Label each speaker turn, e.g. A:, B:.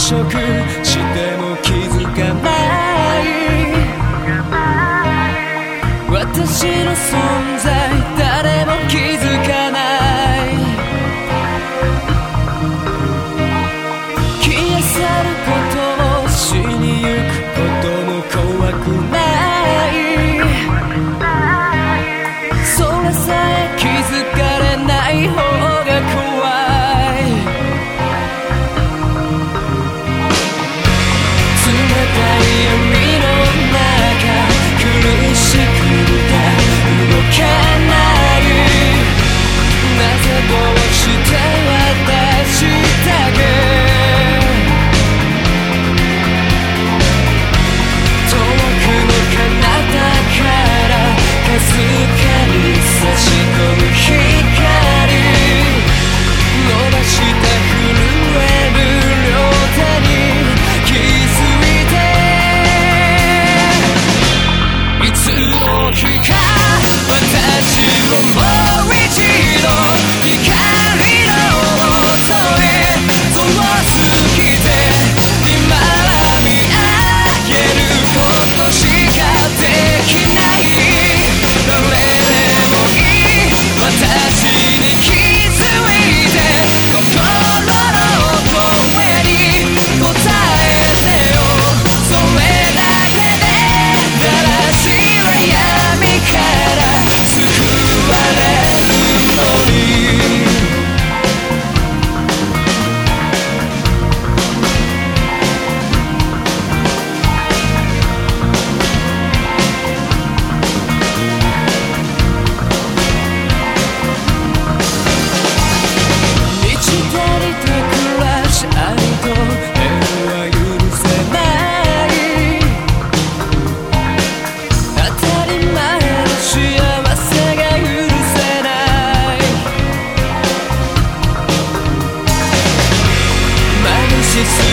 A: 食しても just